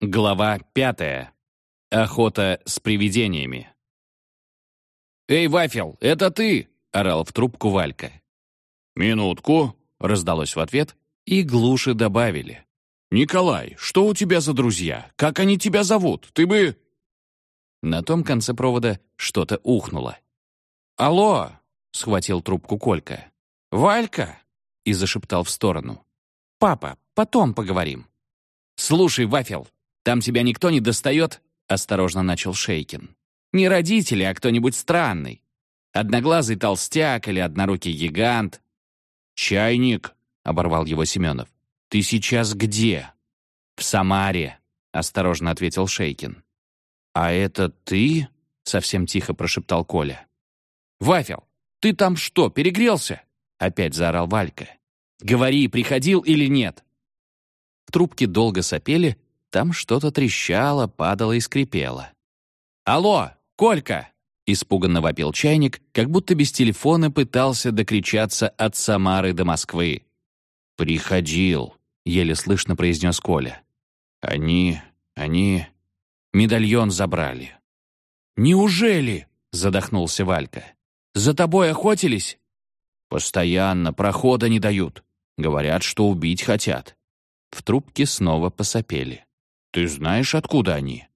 Глава пятая. Охота с привидениями. «Эй, Вафел, это ты!» — орал в трубку Валька. «Минутку», — раздалось в ответ, и глуши добавили. «Николай, что у тебя за друзья? Как они тебя зовут? Ты бы...» На том конце провода что-то ухнуло. «Алло!» — схватил трубку Колька. «Валька!» — и зашептал в сторону. «Папа, потом поговорим». «Слушай, Вафел, там тебя никто не достает?» — осторожно начал Шейкин. «Не родители, а кто-нибудь странный. Одноглазый толстяк или однорукий гигант». «Чайник», — оборвал его Семенов. «Ты сейчас где?» «В Самаре», — осторожно ответил Шейкин. «А это ты?» — совсем тихо прошептал Коля. «Вафел, ты там что, перегрелся?» — опять заорал Валька. «Говори, приходил или нет?» В трубке долго сопели, там что-то трещало, падало и скрипело. «Алло, Колька!» — испуганно вопил чайник, как будто без телефона пытался докричаться от Самары до Москвы. «Приходил», — еле слышно произнес Коля. «Они... они... медальон забрали». «Неужели?» — задохнулся Валька. «За тобой охотились?» «Постоянно прохода не дают. Говорят, что убить хотят». В трубке снова посопели. Ты знаешь, откуда они?»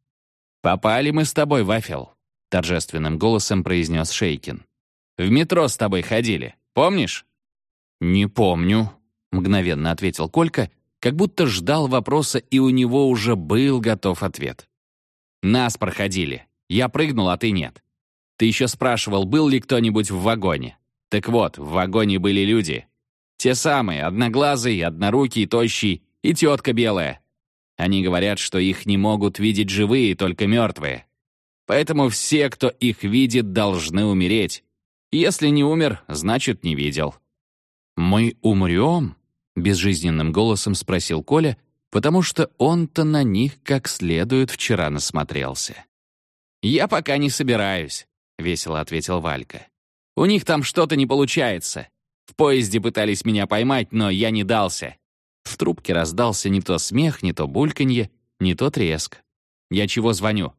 «Попали мы с тобой, Вафел», — торжественным голосом произнес Шейкин. «В метро с тобой ходили, помнишь?» «Не помню», — мгновенно ответил Колька, как будто ждал вопроса, и у него уже был готов ответ. «Нас проходили. Я прыгнул, а ты нет. Ты еще спрашивал, был ли кто-нибудь в вагоне. Так вот, в вагоне были люди. Те самые, одноглазый, однорукий, тощий и тетка белая. Они говорят, что их не могут видеть живые, только мертвые. Поэтому все, кто их видит, должны умереть. Если не умер, значит, не видел». «Мы умрем?» — безжизненным голосом спросил Коля, потому что он-то на них как следует вчера насмотрелся. «Я пока не собираюсь», — весело ответил Валька. «У них там что-то не получается. В поезде пытались меня поймать, но я не дался. В трубке раздался не то смех, не то бульканье, не то треск. «Я чего звоню?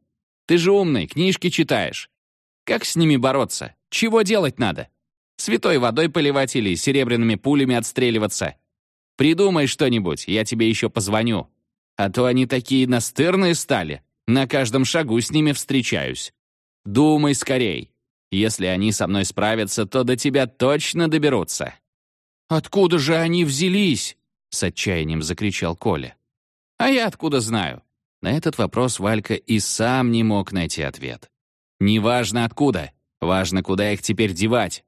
Ты же умный, книжки читаешь. Как с ними бороться? Чего делать надо? Святой водой поливать или серебряными пулями отстреливаться? Придумай что-нибудь, я тебе еще позвоню. А то они такие настырные стали, на каждом шагу с ними встречаюсь. Думай скорей. Если они со мной справятся, то до тебя точно доберутся». «Откуда же они взялись?» С отчаянием закричал Коля. «А я откуда знаю?» На этот вопрос Валька и сам не мог найти ответ. «Неважно откуда, важно, куда их теперь девать.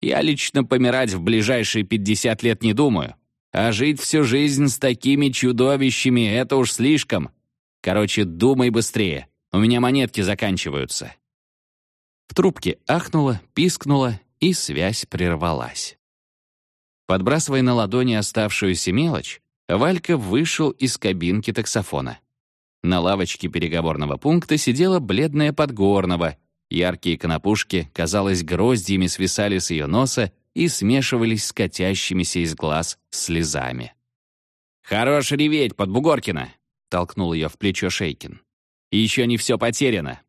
Я лично помирать в ближайшие 50 лет не думаю, а жить всю жизнь с такими чудовищами — это уж слишком. Короче, думай быстрее, у меня монетки заканчиваются». В трубке ахнуло, пискнуло, и связь прервалась. Подбрасывая на ладони оставшуюся мелочь, Валька вышел из кабинки таксофона. На лавочке переговорного пункта сидела бледная Подгорного. Яркие конопушки, казалось, гроздьями свисали с ее носа и смешивались с катящимися из глаз слезами. «Хорош реветь, Подбугоркина!» — толкнул ее в плечо Шейкин. «Еще не все потеряно.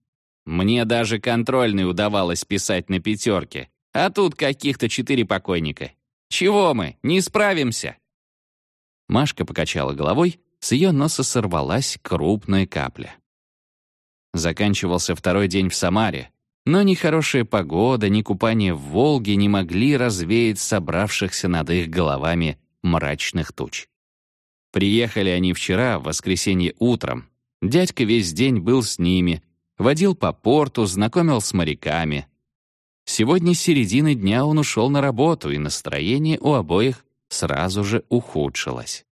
Мне даже контрольный удавалось писать на пятерке, а тут каких-то четыре покойника. Чего мы? Не справимся!» Машка покачала головой, с ее носа сорвалась крупная капля. Заканчивался второй день в Самаре, но ни хорошая погода, ни купание в Волге не могли развеять собравшихся над их головами мрачных туч. Приехали они вчера, в воскресенье утром. Дядька весь день был с ними, водил по порту, знакомил с моряками, Сегодня с середины дня он ушел на работу, и настроение у обоих сразу же ухудшилось.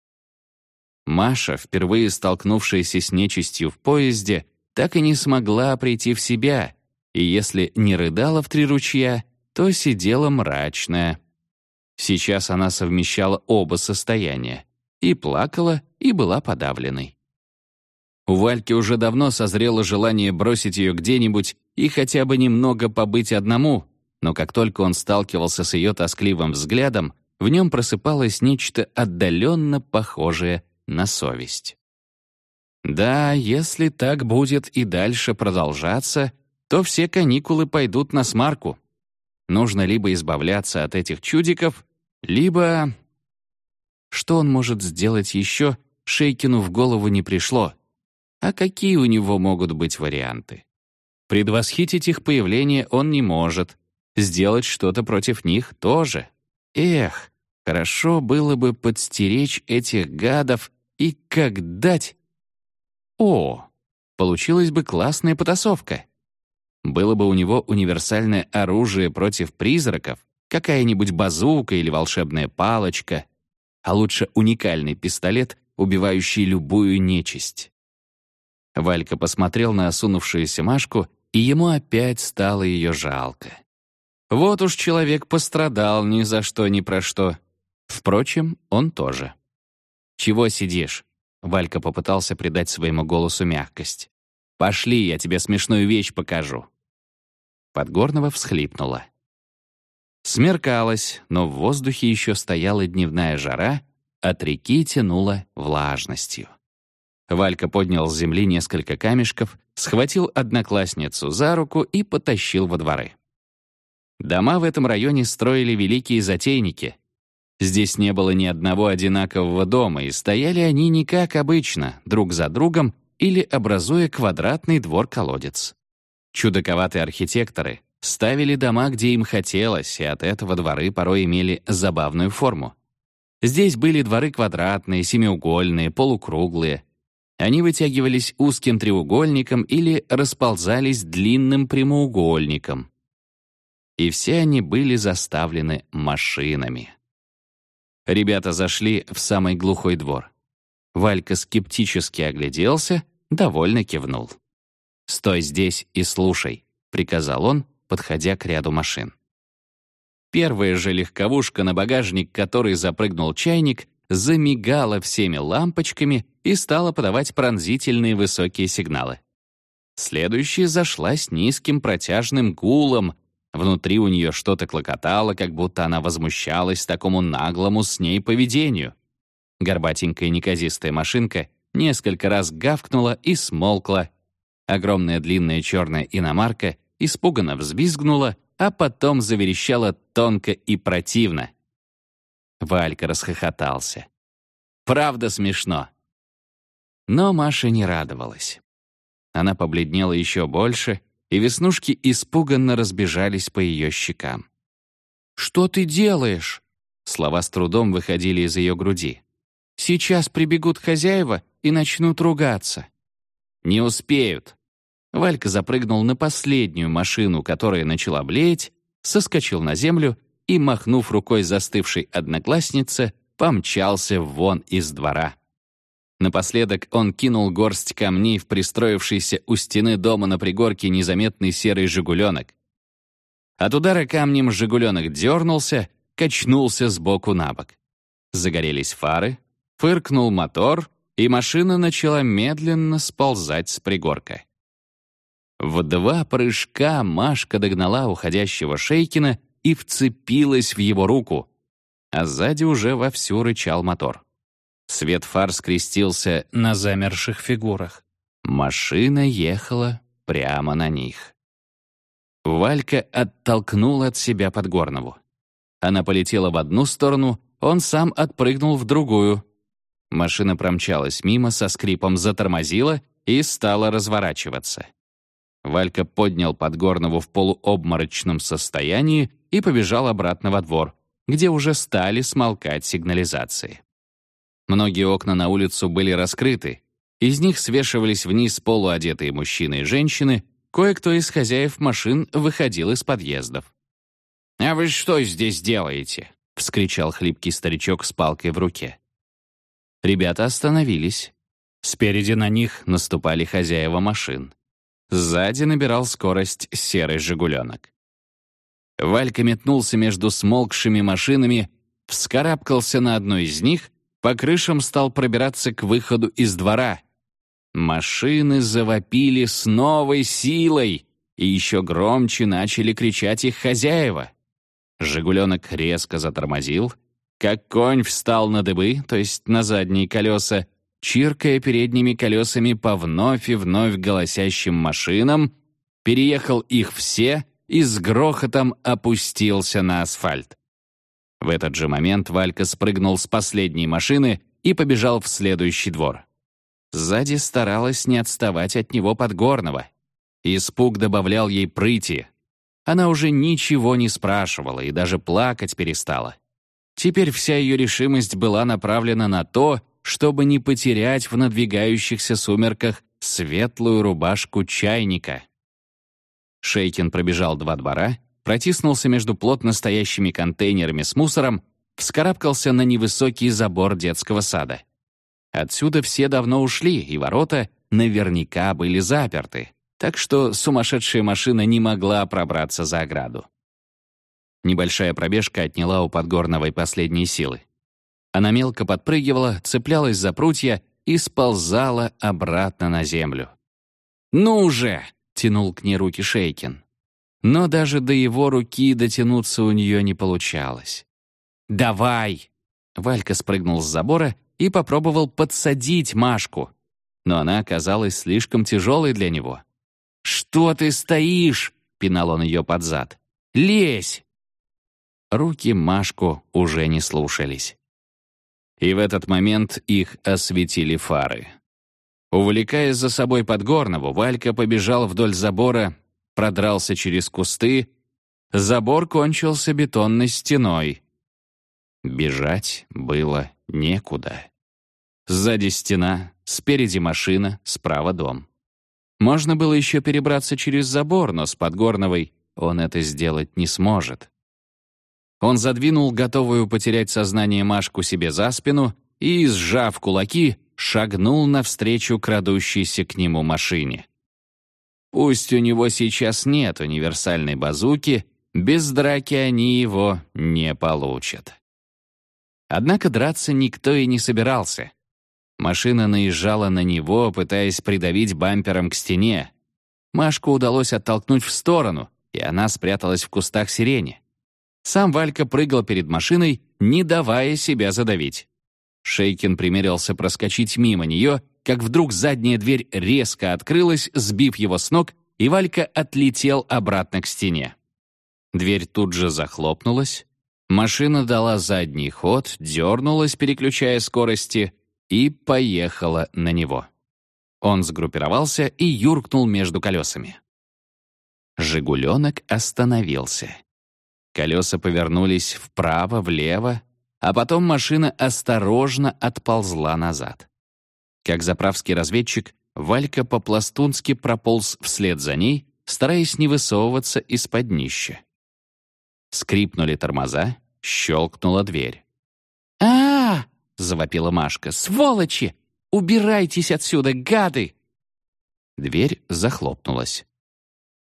Маша, впервые столкнувшаяся с нечистью в поезде, так и не смогла прийти в себя, и если не рыдала в три ручья, то сидела мрачная. Сейчас она совмещала оба состояния — и плакала, и была подавленной. У Вальки уже давно созрело желание бросить ее где-нибудь и хотя бы немного побыть одному, но как только он сталкивался с ее тоскливым взглядом, в нем просыпалось нечто отдаленно похожее на совесть. Да, если так будет и дальше продолжаться, то все каникулы пойдут на смарку. Нужно либо избавляться от этих чудиков, либо... Что он может сделать еще, Шейкину в голову не пришло. А какие у него могут быть варианты? Предвосхитить их появление он не может. Сделать что-то против них тоже. Эх, хорошо было бы подстеречь этих гадов и как дать... О, получилась бы классная потасовка. Было бы у него универсальное оружие против призраков, какая-нибудь базука или волшебная палочка, а лучше уникальный пистолет, убивающий любую нечисть. Валька посмотрел на осунувшуюся Машку, и ему опять стало ее жалко. Вот уж человек пострадал ни за что, ни про что. Впрочем, он тоже. «Чего сидишь?» Валька попытался придать своему голосу мягкость. «Пошли, я тебе смешную вещь покажу». Подгорного всхлипнула. Смеркалось, но в воздухе еще стояла дневная жара, от реки тянуло влажностью. Валька поднял с земли несколько камешков, схватил одноклассницу за руку и потащил во дворы. Дома в этом районе строили великие затейники. Здесь не было ни одного одинакового дома, и стояли они не как обычно, друг за другом или образуя квадратный двор-колодец. Чудаковатые архитекторы ставили дома, где им хотелось, и от этого дворы порой имели забавную форму. Здесь были дворы квадратные, семиугольные, полукруглые. Они вытягивались узким треугольником или расползались длинным прямоугольником и все они были заставлены машинами. Ребята зашли в самый глухой двор. Валька скептически огляделся, довольно кивнул. «Стой здесь и слушай», — приказал он, подходя к ряду машин. Первая же легковушка, на багажник которой запрыгнул чайник, замигала всеми лампочками и стала подавать пронзительные высокие сигналы. Следующая зашла с низким протяжным гулом, Внутри у нее что-то клокотало, как будто она возмущалась такому наглому с ней поведению. Горбатенькая неказистая машинка несколько раз гавкнула и смолкла. Огромная длинная черная иномарка испуганно взвизгнула, а потом заверещала тонко и противно. Валька расхохотался. «Правда смешно». Но Маша не радовалась. Она побледнела еще больше и веснушки испуганно разбежались по ее щекам. «Что ты делаешь?» Слова с трудом выходили из ее груди. «Сейчас прибегут хозяева и начнут ругаться». «Не успеют». Валька запрыгнул на последнюю машину, которая начала блеять, соскочил на землю и, махнув рукой застывшей однокласснице, помчался вон из двора. Напоследок он кинул горсть камней в пристроившийся у стены дома на пригорке незаметный серый «Жигуленок». От удара камнем «Жигуленок» дернулся, качнулся сбоку на бок. Загорелись фары, фыркнул мотор, и машина начала медленно сползать с пригорка. В два прыжка Машка догнала уходящего Шейкина и вцепилась в его руку, а сзади уже вовсю рычал мотор. Свет фар скрестился на замерших фигурах. Машина ехала прямо на них. Валька оттолкнул от себя Подгорнову. Она полетела в одну сторону, он сам отпрыгнул в другую. Машина промчалась мимо, со скрипом затормозила и стала разворачиваться. Валька поднял Подгорнову в полуобморочном состоянии и побежал обратно во двор, где уже стали смолкать сигнализации. Многие окна на улицу были раскрыты, из них свешивались вниз полуодетые мужчины и женщины, кое-кто из хозяев машин выходил из подъездов. «А вы что здесь делаете?» — вскричал хлипкий старичок с палкой в руке. Ребята остановились. Спереди на них наступали хозяева машин. Сзади набирал скорость серый «Жигуленок». Валька метнулся между смолкшими машинами, вскарабкался на одну из них по крышам стал пробираться к выходу из двора. Машины завопили с новой силой, и еще громче начали кричать их хозяева. «Жигуленок» резко затормозил, как конь встал на дыбы, то есть на задние колеса, чиркая передними колесами по вновь и вновь голосящим машинам, переехал их все и с грохотом опустился на асфальт. В этот же момент Валька спрыгнул с последней машины и побежал в следующий двор. Сзади старалась не отставать от него Подгорного. Испуг добавлял ей прыти. Она уже ничего не спрашивала и даже плакать перестала. Теперь вся ее решимость была направлена на то, чтобы не потерять в надвигающихся сумерках светлую рубашку чайника. Шейкин пробежал два двора, протиснулся между плотно стоящими контейнерами с мусором, вскарабкался на невысокий забор детского сада. Отсюда все давно ушли, и ворота наверняка были заперты, так что сумасшедшая машина не могла пробраться за ограду. Небольшая пробежка отняла у Подгорновой последние силы. Она мелко подпрыгивала, цеплялась за прутья и сползала обратно на землю. «Ну уже!» — тянул к ней руки Шейкин. Но даже до его руки дотянуться у нее не получалось. «Давай!» Валька спрыгнул с забора и попробовал подсадить Машку. Но она оказалась слишком тяжелой для него. «Что ты стоишь?» — пинал он ее под зад. «Лезь!» Руки Машку уже не слушались и в этот момент их осветили фары. Увлекая за собой Подгорного, Валька побежал вдоль забора, продрался через кусты. Забор кончился бетонной стеной. Бежать было некуда. Сзади стена, спереди машина, справа дом. Можно было еще перебраться через забор, но с Подгорновой он это сделать не сможет. Он задвинул готовую потерять сознание Машку себе за спину и, сжав кулаки, шагнул навстречу крадущейся к нему машине. Пусть у него сейчас нет универсальной базуки, без драки они его не получат. Однако драться никто и не собирался. Машина наезжала на него, пытаясь придавить бампером к стене. Машку удалось оттолкнуть в сторону, и она спряталась в кустах сирени. Сам Валька прыгал перед машиной, не давая себя задавить. Шейкин примерился проскочить мимо нее, как вдруг задняя дверь резко открылась, сбив его с ног, и Валька отлетел обратно к стене. Дверь тут же захлопнулась, машина дала задний ход, дернулась, переключая скорости, и поехала на него. Он сгруппировался и юркнул между колесами. «Жигуленок» остановился. Колеса повернулись вправо-влево, а потом машина осторожно отползла назад. Как заправский разведчик, Валька по-пластунски прополз вслед за ней, стараясь не высовываться из-под днища. Скрипнули тормоза, щелкнула дверь. а, -а, -а завопила Машка. «Сволочи! Убирайтесь отсюда, гады!» Дверь захлопнулась.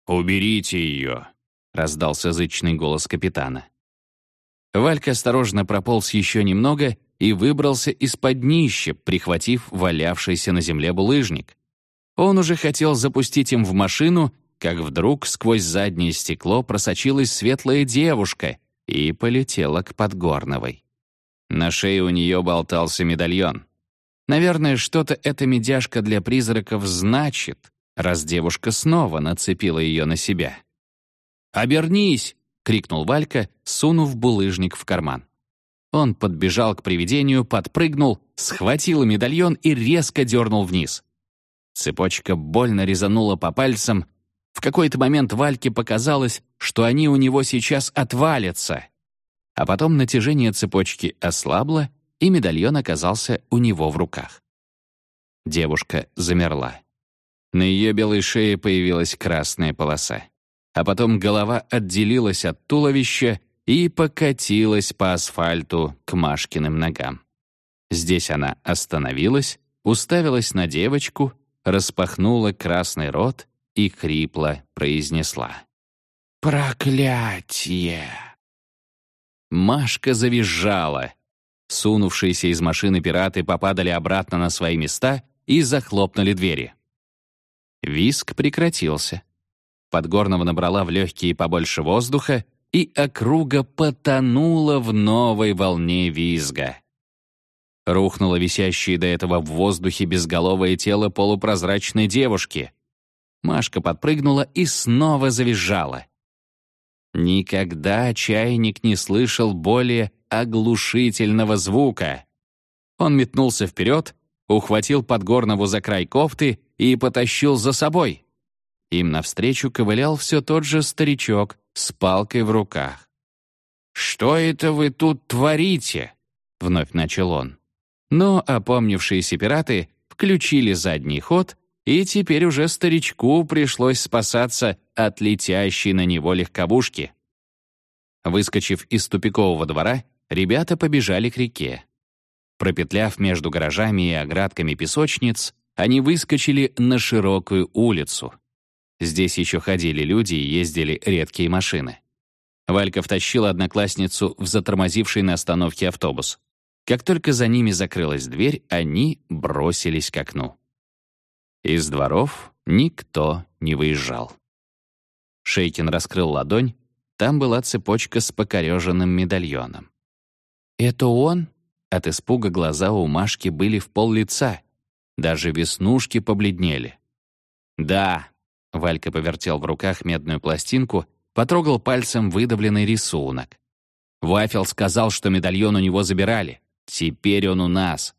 «Уберите ее!» раздался зычный голос капитана. Валька осторожно прополз еще немного и выбрался из-под днища, прихватив валявшийся на земле булыжник. Он уже хотел запустить им в машину, как вдруг сквозь заднее стекло просочилась светлая девушка и полетела к Подгорновой. На шее у нее болтался медальон. Наверное, что-то эта медяшка для призраков значит, раз девушка снова нацепила ее на себя. «Обернись!» — крикнул Валька, сунув булыжник в карман. Он подбежал к привидению, подпрыгнул, схватил медальон и резко дернул вниз. Цепочка больно резанула по пальцам. В какой-то момент Вальке показалось, что они у него сейчас отвалятся. А потом натяжение цепочки ослабло, и медальон оказался у него в руках. Девушка замерла. На ее белой шее появилась красная полоса а потом голова отделилась от туловища и покатилась по асфальту к Машкиным ногам. Здесь она остановилась, уставилась на девочку, распахнула красный рот и хрипло произнесла. «Проклятие!» Машка завизжала. Сунувшиеся из машины пираты попадали обратно на свои места и захлопнули двери. Виск прекратился. Подгорного набрала в легкие побольше воздуха, и округа потонула в новой волне визга. Рухнуло висящее до этого в воздухе безголовое тело полупрозрачной девушки. Машка подпрыгнула и снова завизжала. Никогда чайник не слышал более оглушительного звука. Он метнулся вперед, ухватил Подгорнову за край кофты и потащил за собой. Им навстречу ковылял все тот же старичок с палкой в руках. «Что это вы тут творите?» — вновь начал он. Но опомнившиеся пираты включили задний ход, и теперь уже старичку пришлось спасаться от летящей на него легковушки. Выскочив из тупикового двора, ребята побежали к реке. Пропетляв между гаражами и оградками песочниц, они выскочили на широкую улицу. Здесь еще ходили люди и ездили редкие машины. Валька втащила одноклассницу в затормозивший на остановке автобус. Как только за ними закрылась дверь, они бросились к окну. Из дворов никто не выезжал. Шейкин раскрыл ладонь, там была цепочка с покореженным медальоном. «Это он?» От испуга глаза у Машки были в пол лица. Даже веснушки побледнели. «Да», — Валька повертел в руках медную пластинку, потрогал пальцем выдавленный рисунок. Вафел сказал, что медальон у него забирали. Теперь он у нас.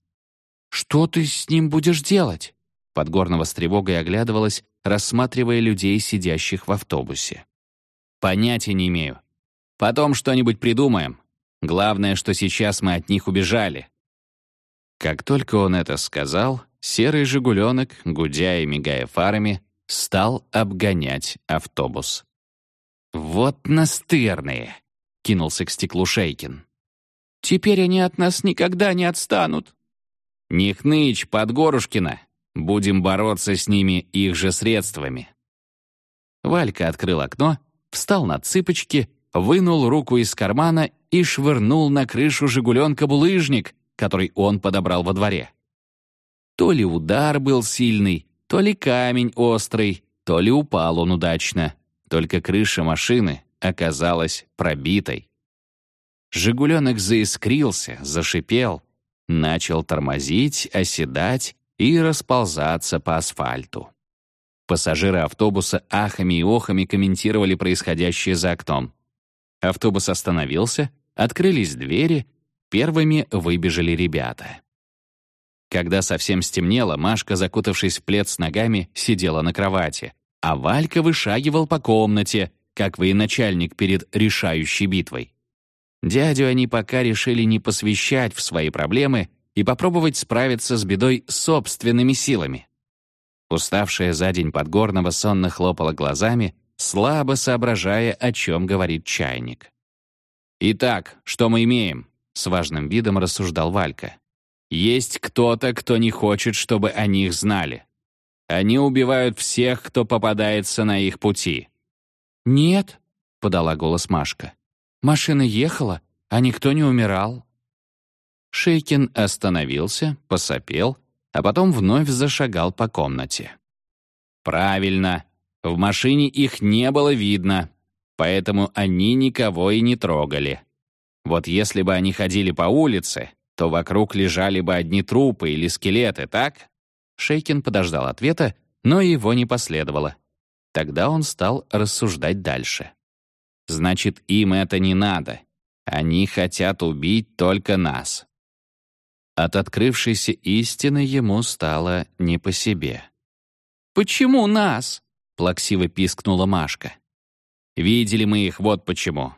«Что ты с ним будешь делать?» Подгорного с тревогой оглядывалась, рассматривая людей, сидящих в автобусе. «Понятия не имею. Потом что-нибудь придумаем. Главное, что сейчас мы от них убежали». Как только он это сказал, серый «Жигуленок», гудя и мигая фарами, стал обгонять автобус. «Вот настырные!» — кинулся к стеклу Шейкин. Теперь они от нас никогда не отстанут». «Не хнычь, Подгорушкина. Будем бороться с ними их же средствами». Валька открыл окно, встал на цыпочки, вынул руку из кармана и швырнул на крышу «Жигуленка» булыжник, который он подобрал во дворе. То ли удар был сильный, то ли камень острый, то ли упал он удачно. Только крыша машины оказалась пробитой. Жигуленок заискрился, зашипел, начал тормозить, оседать и расползаться по асфальту. Пассажиры автобуса ахами и охами комментировали происходящее за окном. Автобус остановился, открылись двери, первыми выбежали ребята. Когда совсем стемнело, Машка, закутавшись в плед с ногами, сидела на кровати, а Валька вышагивал по комнате, как военачальник перед решающей битвой. Дядю они пока решили не посвящать в свои проблемы и попробовать справиться с бедой собственными силами. Уставшая за день Подгорного сонно хлопала глазами, слабо соображая, о чем говорит чайник. «Итак, что мы имеем?» — с важным видом рассуждал Валька. «Есть кто-то, кто не хочет, чтобы о них знали. Они убивают всех, кто попадается на их пути». «Нет», — подала голос Машка. Машина ехала, а никто не умирал». Шейкин остановился, посопел, а потом вновь зашагал по комнате. «Правильно. В машине их не было видно, поэтому они никого и не трогали. Вот если бы они ходили по улице, то вокруг лежали бы одни трупы или скелеты, так?» Шейкин подождал ответа, но его не последовало. Тогда он стал рассуждать дальше. Значит, им это не надо. Они хотят убить только нас. От открывшейся истины ему стало не по себе. «Почему нас?» — плаксиво пискнула Машка. «Видели мы их, вот почему.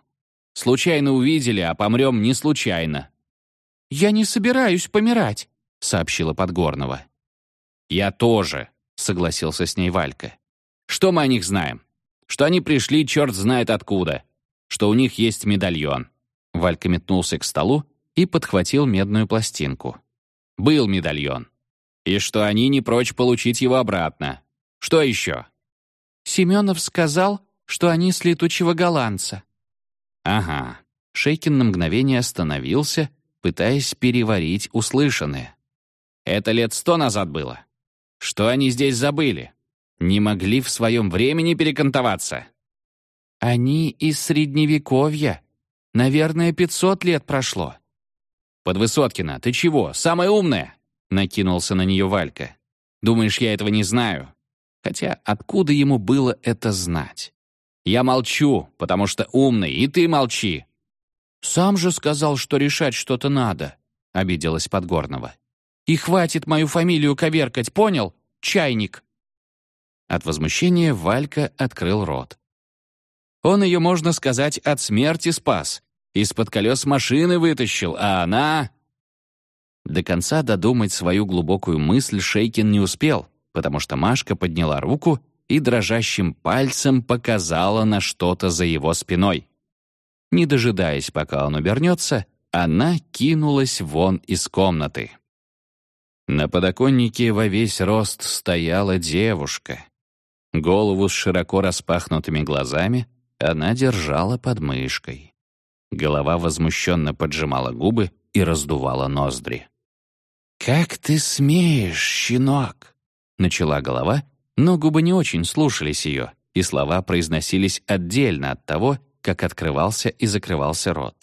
Случайно увидели, а помрем не случайно». «Я не собираюсь помирать», — сообщила Подгорного. «Я тоже», — согласился с ней Валька. «Что мы о них знаем? что они пришли черт знает откуда, что у них есть медальон. Валька метнулся к столу и подхватил медную пластинку. Был медальон. И что они не прочь получить его обратно. Что еще? Семенов сказал, что они с летучего голландца. Ага. Шейкин на мгновение остановился, пытаясь переварить услышанное. Это лет сто назад было. Что они здесь забыли? Не могли в своем времени перекантоваться? Они из Средневековья. Наверное, пятьсот лет прошло. «Подвысоткина, ты чего, самая умная?» Накинулся на нее Валька. «Думаешь, я этого не знаю?» Хотя откуда ему было это знать? «Я молчу, потому что умный, и ты молчи!» «Сам же сказал, что решать что-то надо», — обиделась Подгорного. «И хватит мою фамилию коверкать, понял? Чайник!» От возмущения Валька открыл рот. Он ее, можно сказать, от смерти спас. Из-под колес машины вытащил, а она... До конца додумать свою глубокую мысль Шейкин не успел, потому что Машка подняла руку и дрожащим пальцем показала на что-то за его спиной. Не дожидаясь, пока он обернется, она кинулась вон из комнаты. На подоконнике во весь рост стояла девушка. Голову с широко распахнутыми глазами она держала под мышкой. Голова возмущенно поджимала губы и раздувала ноздри. «Как ты смеешь, щенок?» — начала голова, но губы не очень слушались ее, и слова произносились отдельно от того, как открывался и закрывался рот.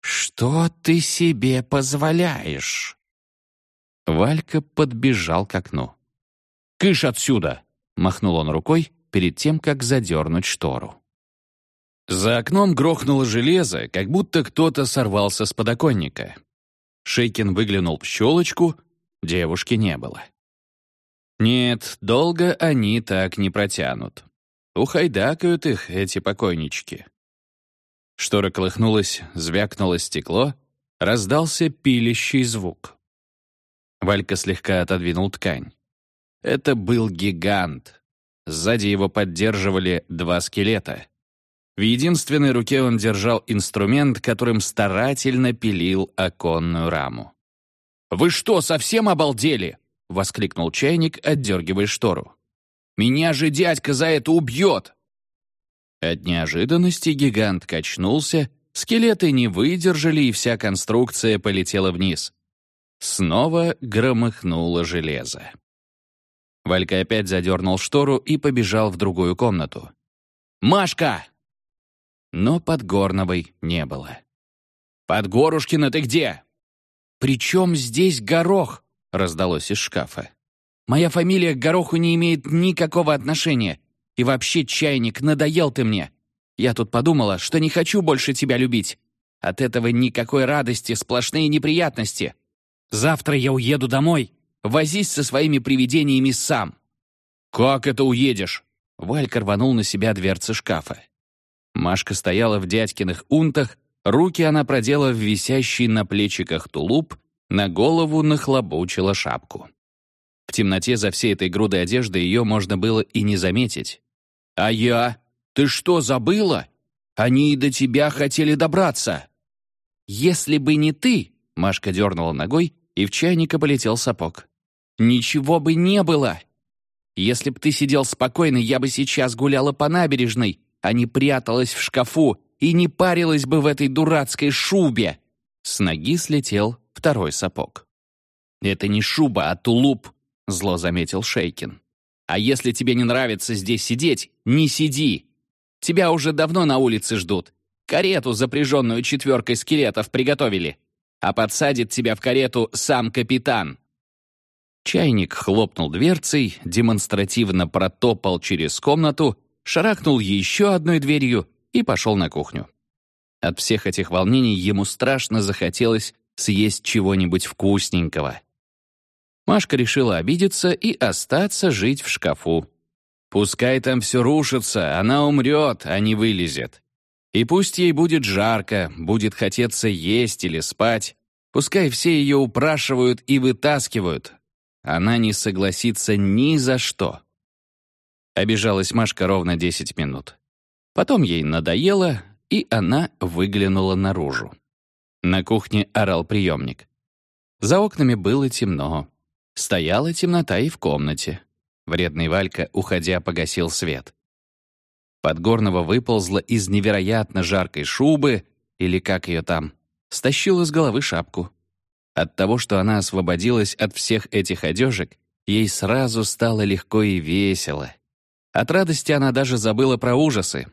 «Что ты себе позволяешь?» Валька подбежал к окну. «Кыш отсюда!» — махнул он рукой перед тем, как задернуть штору. За окном грохнуло железо, как будто кто-то сорвался с подоконника. Шейкин выглянул в щелочку, девушки не было. Нет, долго они так не протянут. Ухайдакают их эти покойнички. Штора колыхнулась, звякнуло стекло, раздался пилящий звук. Валька слегка отодвинул ткань. Это был гигант. Сзади его поддерживали два скелета — в единственной руке он держал инструмент, которым старательно пилил оконную раму. «Вы что, совсем обалдели?» — воскликнул чайник, отдергивая штору. «Меня же дядька за это убьет!» От неожиданности гигант качнулся, скелеты не выдержали, и вся конструкция полетела вниз. Снова громыхнуло железо. Валька опять задернул штору и побежал в другую комнату. «Машка!» но Подгорновой не было. «Подгорушкина, ты где?» «При чем здесь горох?» — раздалось из шкафа. «Моя фамилия к гороху не имеет никакого отношения. И вообще, чайник, надоел ты мне. Я тут подумала, что не хочу больше тебя любить. От этого никакой радости, сплошные неприятности. Завтра я уеду домой. Возись со своими привидениями сам». «Как это уедешь?» Валька рванул на себя дверцы шкафа. Машка стояла в дядькиных унтах, руки она продела в висящий на плечиках тулуп, на голову нахлобучила шапку. В темноте за всей этой грудой одежды ее можно было и не заметить. «А я? Ты что, забыла? Они и до тебя хотели добраться!» «Если бы не ты!» — Машка дернула ногой, и в чайника полетел сапог. «Ничего бы не было! Если б ты сидел спокойно, я бы сейчас гуляла по набережной, а не пряталась в шкафу и не парилась бы в этой дурацкой шубе. С ноги слетел второй сапог. «Это не шуба, а тулуп», — зло заметил Шейкин. «А если тебе не нравится здесь сидеть, не сиди. Тебя уже давно на улице ждут. Карету, запряженную четверкой скелетов, приготовили. А подсадит тебя в карету сам капитан». Чайник хлопнул дверцей, демонстративно протопал через комнату шарахнул еще одной дверью и пошел на кухню. От всех этих волнений ему страшно захотелось съесть чего-нибудь вкусненького. Машка решила обидеться и остаться жить в шкафу. Пускай там все рушится, она умрет, а не вылезет. И пусть ей будет жарко, будет хотеться есть или спать, пускай все ее упрашивают и вытаскивают, она не согласится ни за что. Обижалась Машка ровно 10 минут. Потом ей надоело, и она выглянула наружу. На кухне орал приемник. За окнами было темно. Стояла темнота и в комнате. Вредный Валька, уходя, погасил свет. Подгорного выползла из невероятно жаркой шубы, или как ее там, стащила с головы шапку. От того, что она освободилась от всех этих одежек, ей сразу стало легко и весело. От радости она даже забыла про ужасы.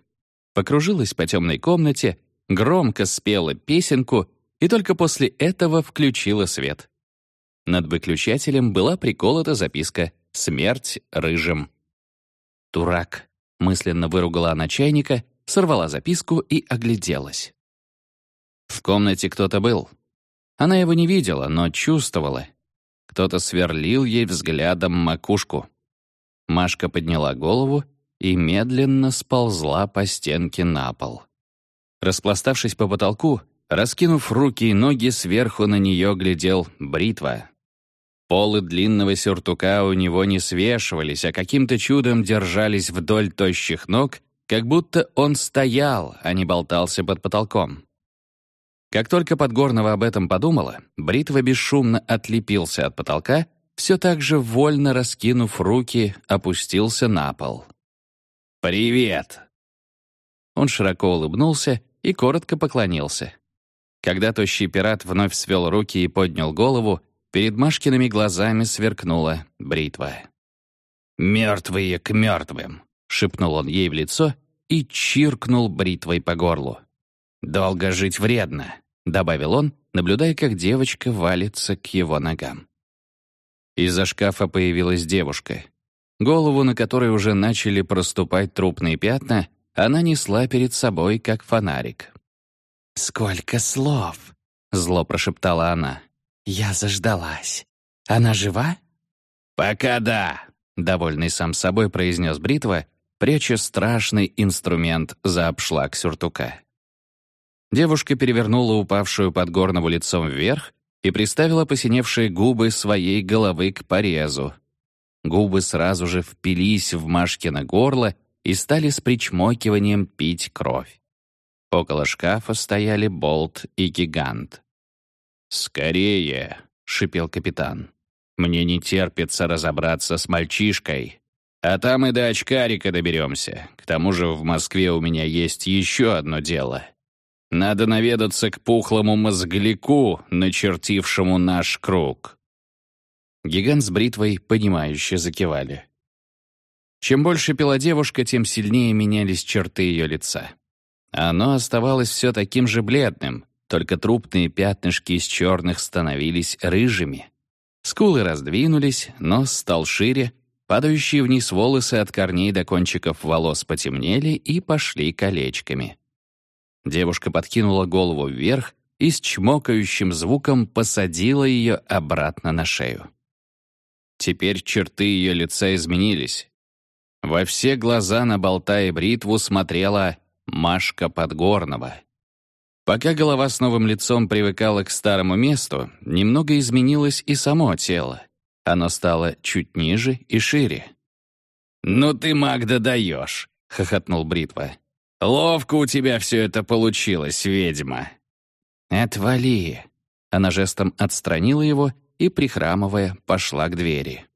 Покружилась по темной комнате, громко спела песенку и только после этого включила свет. Над выключателем была приколота записка «Смерть рыжим». «Дурак», — мысленно выругала она чайника, сорвала записку и огляделась. В комнате кто-то был. Она его не видела, но чувствовала. Кто-то сверлил ей взглядом макушку. Машка подняла голову и медленно сползла по стенке на пол. Распластавшись по потолку, раскинув руки и ноги, сверху на нее глядел бритва. Полы длинного сюртука у него не свешивались, а каким-то чудом держались вдоль тощих ног, как будто он стоял, а не болтался под потолком. Как только Подгорного об этом подумала, Бритва бесшумно отлепился от потолка, все так же вольно раскинув руки, опустился на пол. «Привет!» Он широко улыбнулся и коротко поклонился. Когда тощий пират вновь свел руки и поднял голову, перед Машкиными глазами сверкнула бритва. «Мертвые к мертвым!» — шепнул он ей в лицо и чиркнул бритвой по горлу. «Долго жить вредно», — добавил он, наблюдая, как девочка валится к его ногам. Из-за шкафа появилась девушка. Голову, на которой уже начали проступать трупные пятна, она несла перед собой, как фонарик. «Сколько слов!» — зло прошептала она. «Я заждалась. Она жива?» «Пока да», — довольный сам собой произнес Бритва, пряча страшный инструмент за обшлаг сюртука. Девушка перевернула упавшую под горнову лицом вверх и приставила посиневшие губы своей головы к порезу. Губы сразу же впились в Машкино горло и стали с причмокиванием пить кровь. Около шкафа стояли Болт и Гигант. «Скорее!» — шипел капитан. «Мне не терпится разобраться с мальчишкой. А там и до очкарика доберемся. К тому же в Москве у меня есть еще одно дело. Надо наведаться к пухлому мозгляку, начертившему наш круг». Гигант с бритвой, понимающе закивали. Чем больше пила девушка, тем сильнее менялись черты ее лица. Оно оставалось все таким же бледным, только трупные пятнышки из черных становились рыжими. Скулы раздвинулись, нос стал шире, падающие вниз волосы от корней до кончиков волос потемнели и пошли колечками. Девушка подкинула голову вверх и с чмокающим звуком посадила ее обратно на шею. Теперь черты ее лица изменились. Во все глаза на болта и бритву смотрела Машка Подгорного. Пока голова с новым лицом привыкала к старому месту, немного изменилось и само тело. Оно стало чуть ниже и шире. «Ну ты, Магда, даешь!» — хохотнул Бритва. «Ловко у тебя все это получилось, ведьма!» «Отвали!» Она жестом отстранила его и, прихрамывая, пошла к двери.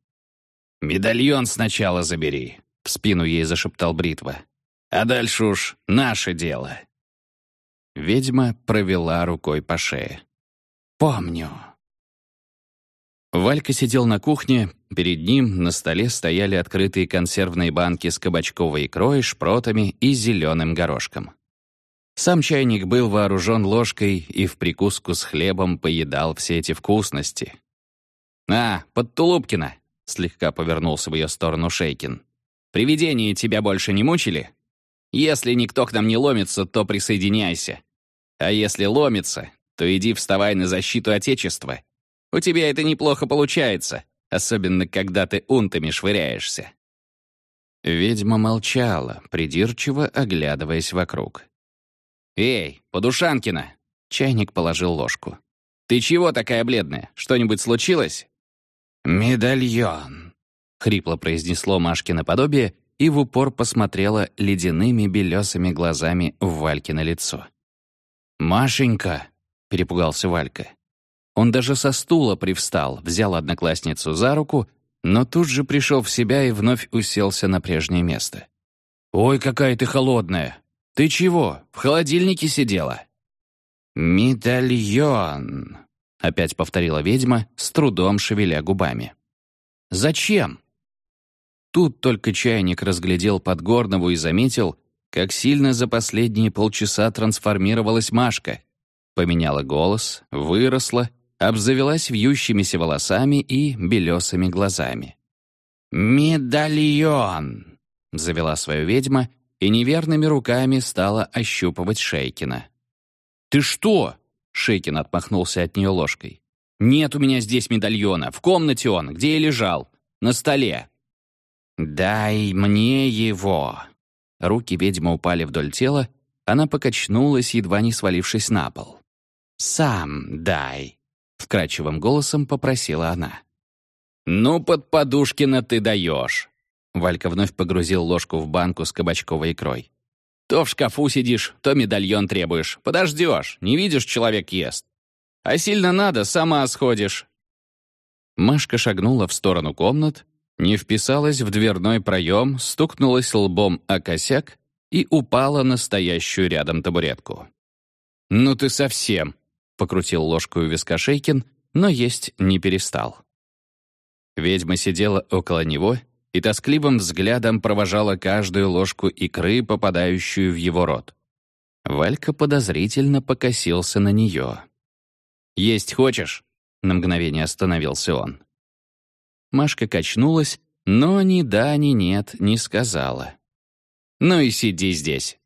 «Медальон сначала забери», — в спину ей зашептал Бритва. «А дальше уж наше дело». Ведьма провела рукой по шее. «Помню». Валька сидел на кухне, перед ним на столе стояли открытые консервные банки с кабачковой икрой, шпротами и зеленым горошком. Сам чайник был вооружен ложкой и в прикуску с хлебом поедал все эти вкусности. «А, под Тулупкина!» — слегка повернулся в ее сторону Шейкин. «Привидения тебя больше не мучили? Если никто к нам не ломится, то присоединяйся. А если ломится, то иди вставай на защиту Отечества. У тебя это неплохо получается, особенно когда ты унтами швыряешься». Ведьма молчала, придирчиво оглядываясь вокруг. «Эй, Подушанкина!» Чайник положил ложку. «Ты чего такая бледная? Что-нибудь случилось?» «Медальон», — хрипло произнесло Машкино подобие и в упор посмотрела ледяными белесыми глазами в Валькино лицо. «Машенька!» — перепугался Валька. Он даже со стула привстал, взял одноклассницу за руку, но тут же пришел в себя и вновь уселся на прежнее место. «Ой, какая ты холодная! Ты чего, в холодильнике сидела?» «Медальон!» — опять повторила ведьма, с трудом шевеля губами. «Зачем?» Тут только чайник разглядел Подгорнову и заметил, как сильно за последние полчаса трансформировалась Машка. поменяла голос, выросла, обзавелась вьющимися волосами и белесыми глазами. «Медальон!» — завела свою ведьма и неверными руками стала ощупывать Шейкина. «Ты что?» — Шейкин отмахнулся от нее ложкой. «Нет у меня здесь медальона. В комнате он, где я лежал. На столе». «Дай мне его!» Руки ведьмы упали вдоль тела, она покачнулась, едва не свалившись на пол. «Сам дай!» — вкрадчивым голосом попросила она. «Ну, под подушкина ты даешь!» Валька вновь погрузил ложку в банку с кабачковой икрой. «То в шкафу сидишь, то медальон требуешь. Подождешь, не видишь, человек ест. А сильно надо, сама сходишь». Машка шагнула в сторону комнат, не вписалась в дверной проем, стукнулась лбом о косяк и упала на стоящую рядом табуретку. «Ну ты совсем!» — покрутил ложку у виска Шейкин, но есть не перестал. Ведьма сидела около него и тоскливым взглядом провожала каждую ложку икры, попадающую в его рот. Валька подозрительно покосился на нее. «Есть хочешь?» — на мгновение остановился он. Машка качнулась, но ни да, ни нет не сказала. «Ну и сиди здесь».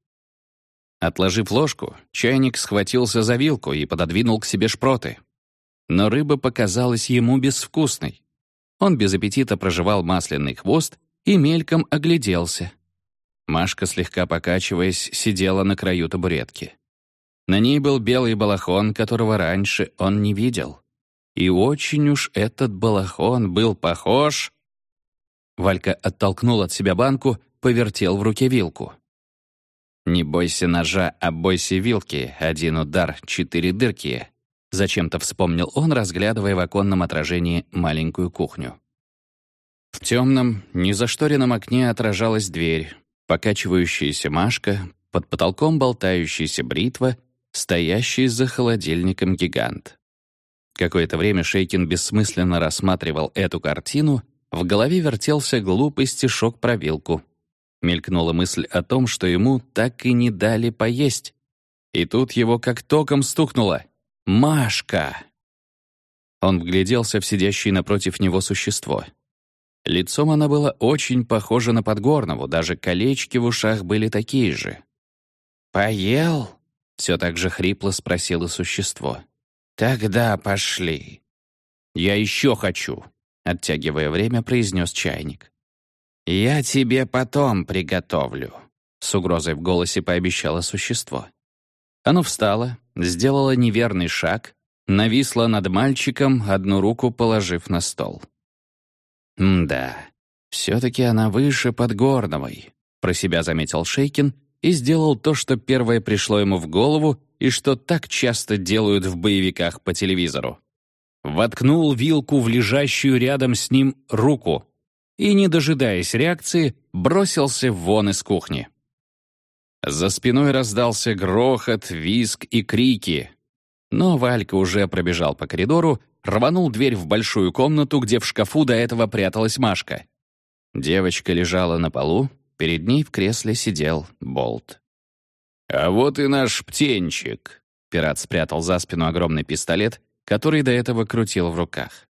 Отложив ложку, чайник схватился за вилку и пододвинул к себе шпроты. Но рыба показалась ему безвкусной. Он без аппетита прожевал масляный хвост и мельком огляделся. Машка, слегка покачиваясь, сидела на краю табуретки. На ней был белый балахон, которого раньше он не видел. И очень уж этот балахон был похож... Валька оттолкнул от себя банку, повертел в руке вилку. «Не бойся ножа, а бойся вилки. Один удар, четыре дырки», Зачем-то вспомнил он, разглядывая в оконном отражении маленькую кухню. В темном, незашторенном окне отражалась дверь, покачивающаяся Машка, под потолком болтающаяся бритва, стоящий за холодильником гигант. Какое-то время Шейкин бессмысленно рассматривал эту картину, в голове вертелся глупый стишок про вилку. Мелькнула мысль о том, что ему так и не дали поесть. И тут его как током стукнуло. «Машка!» Он вгляделся в сидящее напротив него существо. Лицом она была очень похожа на Подгорнову, даже колечки в ушах были такие же. «Поел?» — все так же хрипло спросило существо. «Тогда пошли». «Я еще хочу», — оттягивая время, произнес чайник. «Я тебе потом приготовлю», — с угрозой в голосе пообещало существо. Оно встало, сделало неверный шаг, нависло над мальчиком, одну руку положив на стол. «Да, все-таки она выше Подгорновой», — про себя заметил Шейкин и сделал то, что первое пришло ему в голову и что так часто делают в боевиках по телевизору. Воткнул вилку в лежащую рядом с ним руку и, не дожидаясь реакции, бросился вон из кухни. За спиной раздался грохот, визг и крики. Но Валька уже пробежал по коридору, рванул дверь в большую комнату, где в шкафу до этого пряталась Машка. Девочка лежала на полу, перед ней в кресле сидел Болт. «А вот и наш птенчик», — пират спрятал за спину огромный пистолет, который до этого крутил в руках.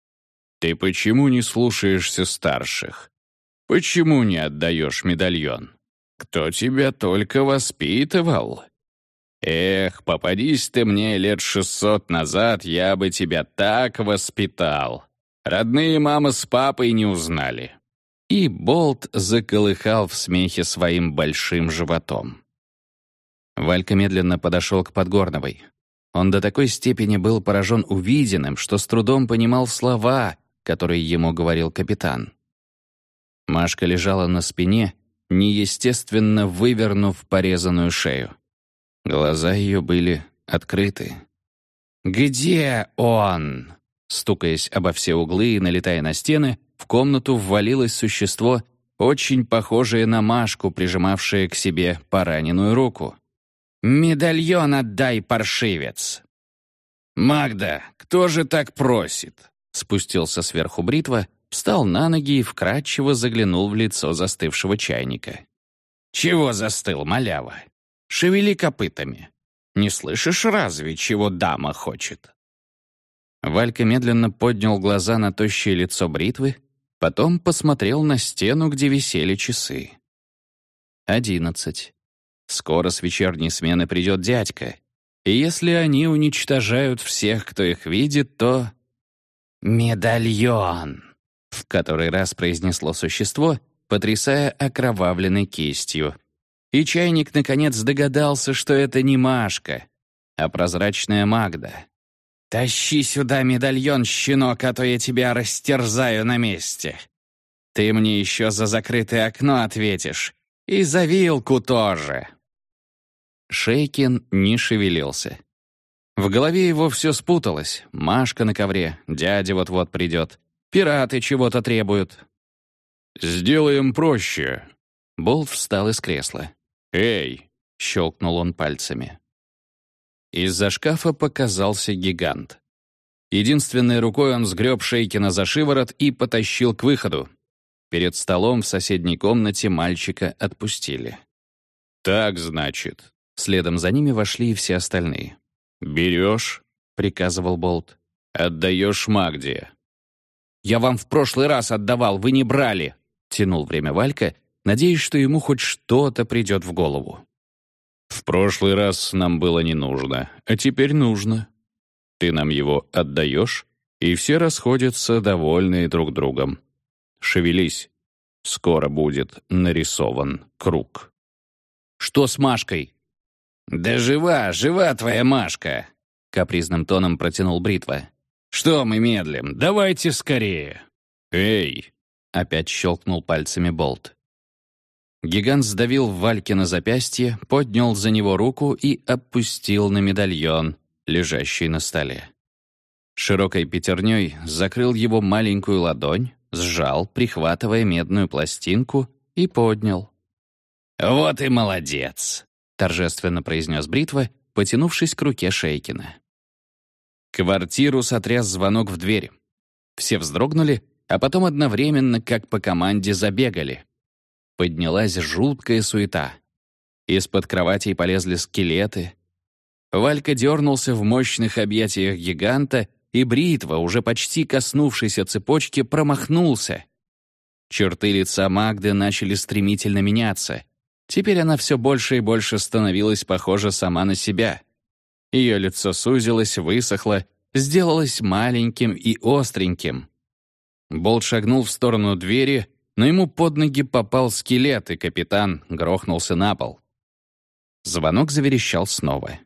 «Ты почему не слушаешься старших? Почему не отдаешь медальон?» Кто тебя только воспитывал? Эх, попадись ты мне лет шестьсот назад, я бы тебя так воспитал. Родные мама с папой не узнали». И Болт заколыхал в смехе своим большим животом. Валька медленно подошел к Подгорновой. Он до такой степени был поражен увиденным, что с трудом понимал слова, которые ему говорил капитан. Машка лежала на спине неестественно вывернув порезанную шею. Глаза ее были открыты. «Где он?» Стукаясь обо все углы и налетая на стены, в комнату ввалилось существо, очень похожее на Машку, прижимавшее к себе пораненную руку. «Медальон отдай, паршивец!» «Магда, кто же так просит?» Спустился сверху бритва, встал на ноги и вкрадчиво заглянул в лицо застывшего чайника. «Чего застыл, малява? Шевели копытами. Не слышишь разве, чего дама хочет?» Валька медленно поднял глаза на тощее лицо бритвы, потом посмотрел на стену, где висели часы. Одиннадцать. Скоро с вечерней смены придет дядька, и если они уничтожают всех, кто их видит, то... «Медальон!» — в который раз произнесло существо, потрясая окровавленной кистью. И чайник, наконец, догадался, что это не Машка, а прозрачная Магда. «Тащи сюда медальон, щенок, а то я тебя растерзаю на месте. Ты мне еще за закрытое окно ответишь. И за вилку тоже». Шейкин не шевелился. В голове его все спуталось. Машка на ковре, дядя вот-вот придет. Пираты чего-то требуют. «Сделаем проще». Болт встал из кресла. «Эй!» — щелкнул он пальцами. Из-за шкафа показался гигант. Единственной рукой он сгреб Шейкина за шиворот и потащил к выходу. Перед столом в соседней комнате мальчика отпустили. «Так, значит». Следом за ними вошли и все остальные. «Берешь», — приказывал Болт, — «отдаешь Магде». «Я вам в прошлый раз отдавал, вы не брали», — тянул время Валька, надеясь, что ему хоть что-то придет в голову. «В прошлый раз нам было не нужно, а теперь нужно. Ты нам его отдаешь, и все расходятся, довольные друг другом. Шевелись. Скоро будет нарисован круг». «Что с Машкой?» «Да жива, жива твоя Машка!» — капризным тоном протянул Бритва. «Что мы медлим? Давайте скорее!» «Эй!» — опять щелкнул пальцами Болт. Гигант сдавил Вальки на запястье, поднял за него руку и опустил на медальон, лежащий на столе. Широкой пятерней закрыл его маленькую ладонь, сжал, прихватывая медную пластинку, и поднял. «Вот и молодец!» Торжественно произнес Бритва, потянувшись к руке Шейкина. Квартиру сотряс звонок в дверь. Все вздрогнули, а потом одновременно, как по команде, забегали. Поднялась жуткая суета. Из-под кроватей полезли скелеты. Валька дернулся в мощных объятиях гиганта, и бритва, уже почти коснувшейся цепочки, промахнулся. Черты лица Магды начали стремительно меняться. Теперь она все больше и больше становилась похожа сама на себя. Ее лицо сузилось, высохло, сделалось маленьким и остреньким. Болт шагнул в сторону двери, но ему под ноги попал скелет, и капитан грохнулся на пол. Звонок заверещал снова.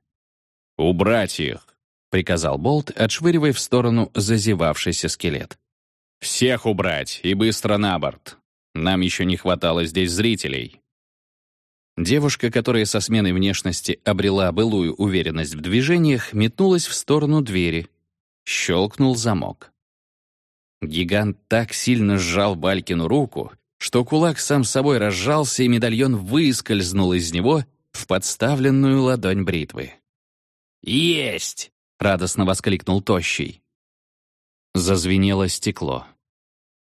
«Убрать их!» — приказал Болт, отшвыривая в сторону зазевавшийся скелет. «Всех убрать и быстро на борт. Нам еще не хватало здесь зрителей». Девушка, которая со сменой внешности обрела былую уверенность в движениях, метнулась в сторону двери. Щелкнул замок. Гигант так сильно сжал Балькину руку, что кулак сам собой разжался, и медальон выскользнул из него в подставленную ладонь бритвы. «Есть!» — радостно воскликнул Тощий. Зазвенело стекло.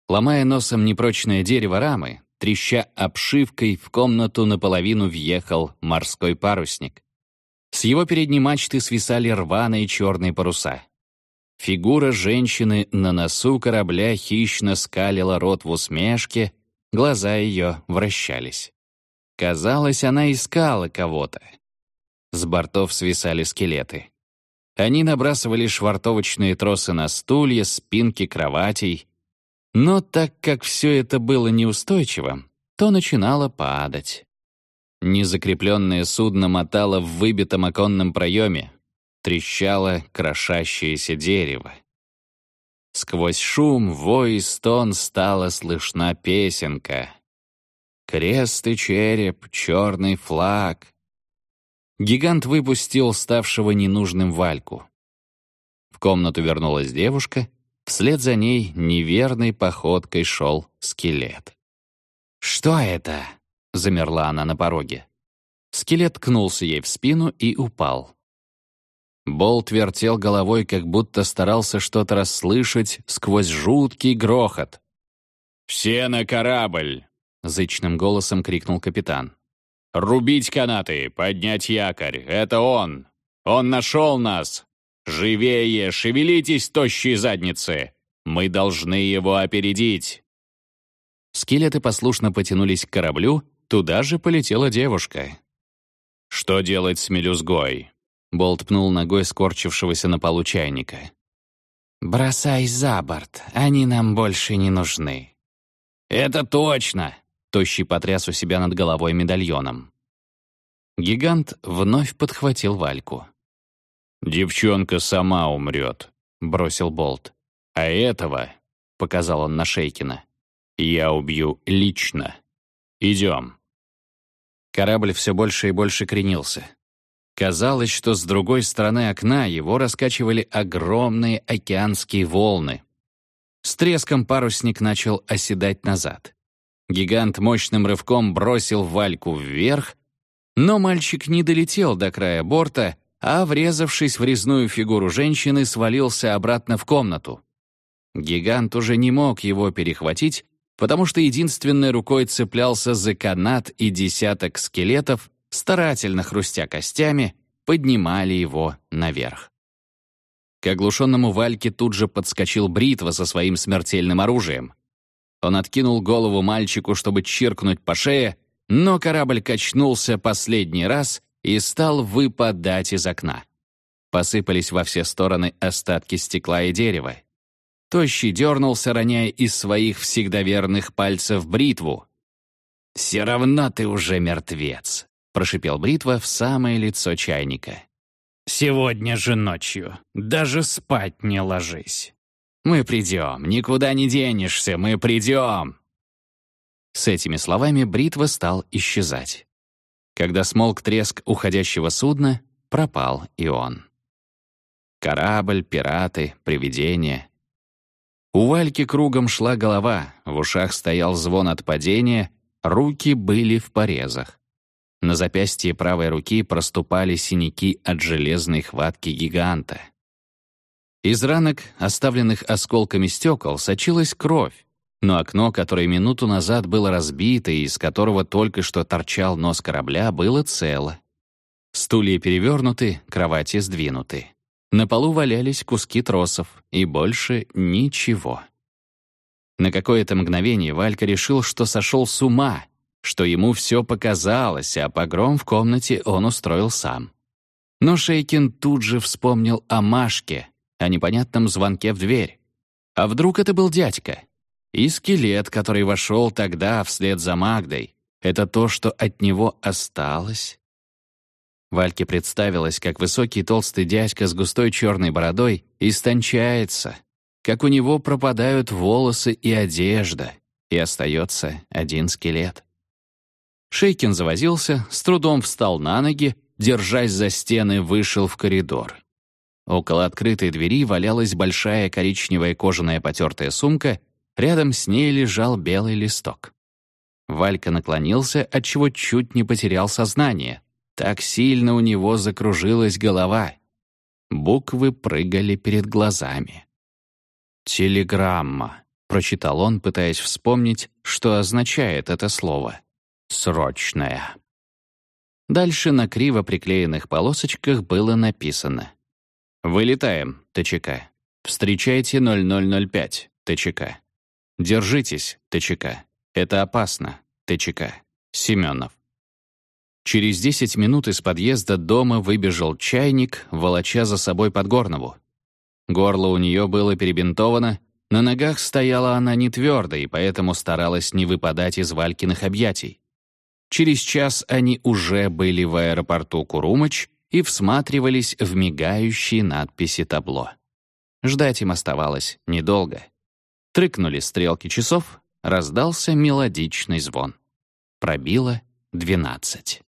Ломая носом непрочное дерево рамы, Треща обшивкой, в комнату наполовину въехал морской парусник. С его передней мачты свисали рваные черные паруса. Фигура женщины на носу корабля хищно скалила рот в усмешке, глаза ее вращались. Казалось, она искала кого-то. С бортов свисали скелеты. Они набрасывали швартовочные тросы на стулья, спинки кроватей, но так как все это было неустойчиво, то начинало падать. Незакрепленное судно мотало в выбитом оконном проеме, трещало крошащееся дерево. Сквозь шум, вой и стон стала слышна песенка. Крест и череп, черный флаг. Гигант выпустил ставшего ненужным Вальку. В комнату вернулась девушка — Вслед за ней неверной походкой шел скелет. «Что это?» — замерла она на пороге. Скелет ткнулся ей в спину и упал. Болт вертел головой, как будто старался что-то расслышать сквозь жуткий грохот. «Все на корабль!» — зычным голосом крикнул капитан. «Рубить канаты, поднять якорь, это он! Он нашел нас! Живее, шевелитесь, тощие задницы! Мы должны его опередить!» Скелеты послушно потянулись к кораблю, туда же полетела девушка. «Что делать с мелюзгой?» Болт пнул ногой скорчившегося на полу чайника. «Бросай за борт, они нам больше не нужны». «Это точно!» — Тощий потряс у себя над головой медальоном. Гигант вновь подхватил Вальку. «Девчонка сама умрет», — бросил Болт. «А этого», — показал он на Шейкина, — «я убью лично. Идем». Корабль все больше и больше кренился. Казалось, что с другой стороны окна его раскачивали огромные океанские волны. С треском парусник начал оседать назад. Гигант мощным рывком бросил Вальку вверх, но мальчик не долетел до края борта, а, врезавшись в резную фигуру женщины, свалился обратно в комнату. Гигант уже не мог его перехватить, потому что единственной рукой цеплялся за канат и десяток скелетов, старательно хрустя костями, поднимали его наверх. К оглушенному Вальке тут же подскочил Бритва со своим смертельным оружием. Он откинул голову мальчику, чтобы чиркнуть по шее, но корабль качнулся последний раз и стал выпадать из окна. Посыпались во все стороны остатки стекла и дерева. Тощий дернулся, роняя из своих всегда верных пальцев бритву. «Все равно ты уже мертвец», — прошипел бритва в самое лицо чайника. «Сегодня же ночью. Даже спать не ложись. Мы придем, никуда не денешься, мы придем!» С этими словами бритва стал исчезать. Когда смолк треск уходящего судна, пропал и он. Корабль, пираты, привидения. У Вальки кругом шла голова, в ушах стоял звон от падения, руки были в порезах. На запястье правой руки проступали синяки от железной хватки гиганта. Из ранок, оставленных осколками стекол, сочилась кровь, но окно, которое минуту назад было разбито и из которого только что торчал нос корабля, было цело. Стулья перевернуты, кровати сдвинуты. На полу валялись куски тросов, и больше ничего. На какое-то мгновение Валька решил, что сошел с ума, что ему все показалось, а погром в комнате он устроил сам. Но Шейкин тут же вспомнил о Машке, о непонятном звонке в дверь. А вдруг это был дядька? И скелет, который вошел тогда вслед за Магдой, это то, что от него осталось? Вальке представилось, как высокий толстый дядька с густой черной бородой истончается, как у него пропадают волосы и одежда, и остается один скелет. Шейкин завозился, с трудом встал на ноги, держась за стены, вышел в коридор. Около открытой двери валялась большая коричневая кожаная потертая сумка Рядом с ней лежал белый листок. Валька наклонился, отчего чуть не потерял сознание. Так сильно у него закружилась голова. Буквы прыгали перед глазами. «Телеграмма», — прочитал он, пытаясь вспомнить, что означает это слово. «Срочная». Дальше на криво приклеенных полосочках было написано «Вылетаем, ТЧК. Встречайте 0005, ТЧК. Держитесь, ТЧК. Это опасно, ТЧК. Семенов. Через десять минут из подъезда дома выбежал чайник, волоча за собой Подгорнову. Горло у нее было перебинтовано, на ногах стояла она не твердо и поэтому старалась не выпадать из Валькиных объятий. Через час они уже были в аэропорту Курумыч и всматривались в мигающие надписи табло. Ждать им оставалось недолго. Трыкнули стрелки часов, раздался мелодичный звон. Пробило двенадцать.